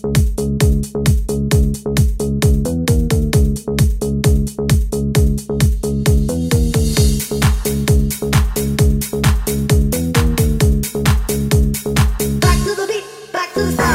Back to the beat, back to the.